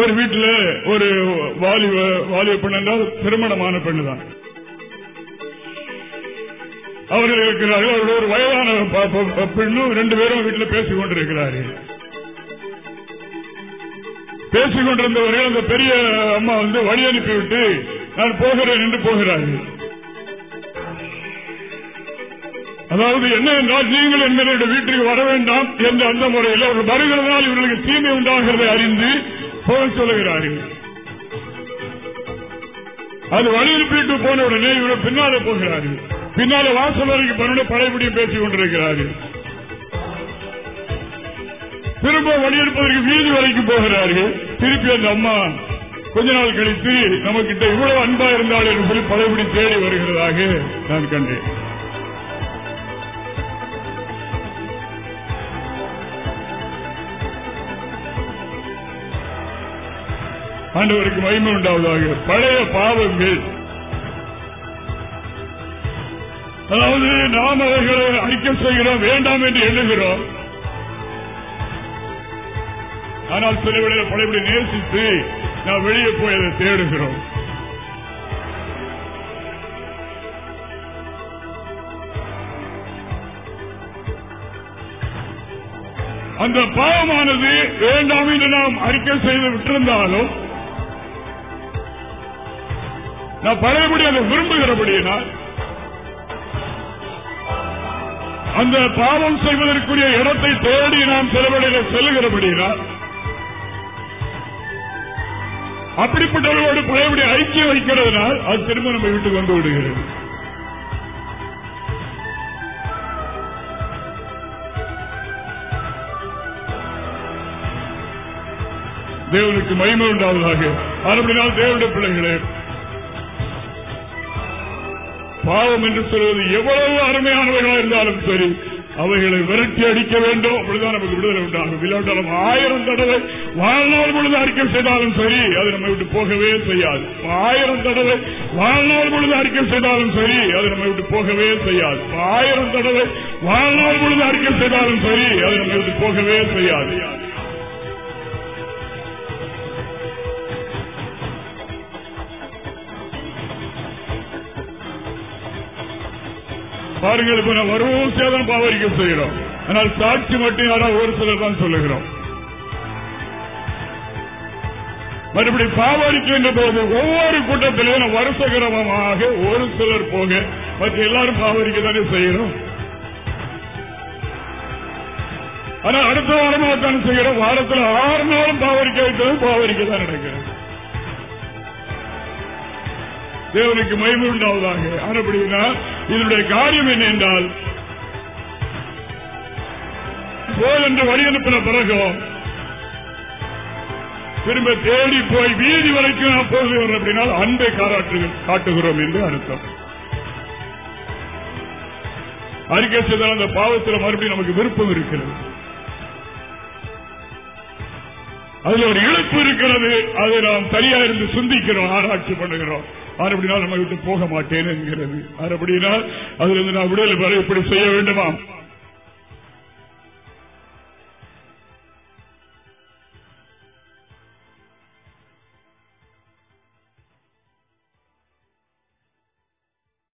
ஒரு வீட்டில் ஒரு வாலிப வாலிப பெண் என்றால் திருமணமான பெண்ணு தான் அவர்கள் இருக்கிறார்கள். அவர்கள் ஒரு வயதான பெண்ணும் ரெண்டு பேரும் வீட்டில் பேசிக் கொண்டிருக்கிறார்கள். பேசிக் கொண்டிருந்தவர்கள் அந்த பெரிய அம்மா வந்து வழி அனுப்பிவிட்டு நான் போகிறேன் என்று போகிறார்கள். அதாவது என்ன என்றால் நீங்கள் எங்களுடைய வீட்டுக்கு வர வேண்டாம் என்று அந்த முறையில் அவர்கள் வருகிறதால் இவர்களுக்கு தீமை உண்டாகிறதை அறிந்து போக சொல்லுகிறார்கள். அது வழி போன உடனே இவர்கள் பின்னாலே போகிறார்கள். பின்னாலே வாசல் வரைக்கும் பன்னெண்டு படைபிடியும் பேசிக் கொண்டிருக்கிறார்கள். திரும்ப வழியெடுப்பதற்கு வீதி வரைக்கும் போகிறார்கள். திருப்பி அந்த அம்மா கொஞ்ச நாள் கழித்து நமக்கிட்ட இவ்வளவு அன்பா இருந்தாள் என்று சொல்லி பழையபடி தேடி வருகிறதாக நான் கண்டேன். ஆண்டவருக்கு மகிமை உண்டாவதாக. பழைய பாவங்கள். அதாவது நாம் அவர்களை ஐக்கியம் செய்கிறோம் வேண்டாம் என்று எழுதுகிறோம் ஆனால் சில வேளையில் பழையபடி நேசித்து நாம் வெளியே போய் அதை தேடுகிறோம். அந்த பாவமானது வேண்டாம் என்று நாம் அறிக்கை செய்து விட்டிருந்தாலும் நான் பழையபடி அதை விரும்புகிறபடியினால் அந்த பாவம் செய்வதற்குரிய இடத்தை தேடி நாம் செலவழிக செல்லுகிறபடியினால் அப்படிப்பட்டவர்களோடு பழையபடி ஐக்கியம் வைக்கிறதுனால் அது திரும்ப நம்ம வீட்டுக்கு வந்து விடுகிறது. தேவனுக்கு மகிமை உண்டாவதாக. அப்படினால் தேவனுடைய பிள்ளைகளே பாவம் என்று சொல்வது எவ்வளவு அருமையானவைகளாக இருந்தாலும் சரி அவைகளை விரட்டி அடிக்க வேண்டும். அப்படிதான் நமக்கு விடுதலை உண்டாகும். இல்லாவிட்டாலும் ஆயிரம் தடவை வாழ்நாள் பொழுது அறிக்கை செய்தாலும் சரி அது நம்ம விட்டு போகவே செய்யாது. ஆயிரம் தடவை வாழ்நாள் பொழுது அறிக்கை செய்தாலும் சரி அது நம்ம விட்டு போகவே செய்யாது. ஆயிரம் தடவை வாழ்நாள் பொழுது அறிக்கை செய்தாலும் சரி அது நம்ம விட்டு போகவே செய்யாது. பாருங்கள் இப்ப வருவோம் சேதம் பாவரிக்க செய்கிறோம். ஆனால் சாட்சி மட்டும் யாராவது ஒரு சிலர் தான் சொல்லுகிறோம். மறுபடி பாவரிக்கின்ற போது ஒவ்வொரு கூட்டத்திலும் வருஷ கிரமமாக ஒரு சிலர் போக மற்ற எல்லாரும் பாவரிக்க தானே செய்கிறோம். ஆனால் அடுத்த வாரமாக தான் செய்கிறோம். வாரத்தில் ஆறு நாளும் பாவரிக்க வைத்தது பாவரிக்க தான் நடக்கிறது. தேவனுக்கு மகிமை உண்டாவதாக. அப்படின்னா இதனுடைய காரியம் என்ன என்றால் போல் என்று வழி அனுப்பின பிறகு திரும்ப தேடி போய் வீதி வரைக்கும் நான் போகிறேன் அப்படின்னா அன்பை காராட்டு காட்டுகிறோம் என்று அர்த்தம். அறிக்கை செய்தால் அந்த பாவத்தில் மறுபடியும் நமக்கு விருப்பம் இருக்கிறது. அதுல ஒரு இழப்பு இருக்கிறது. அதை நாம் சரியா இருந்து சிந்திக்கிறோம் ஆராய்ச்சி பண்ணுகிறோம். அப்படினால் நம்ம விட்டு போக மாட்டேன் என்கிறது. அப்படினால் அதிலிருந்து நான் விடுதலை பெற இப்படி செய்ய வேண்டுமா?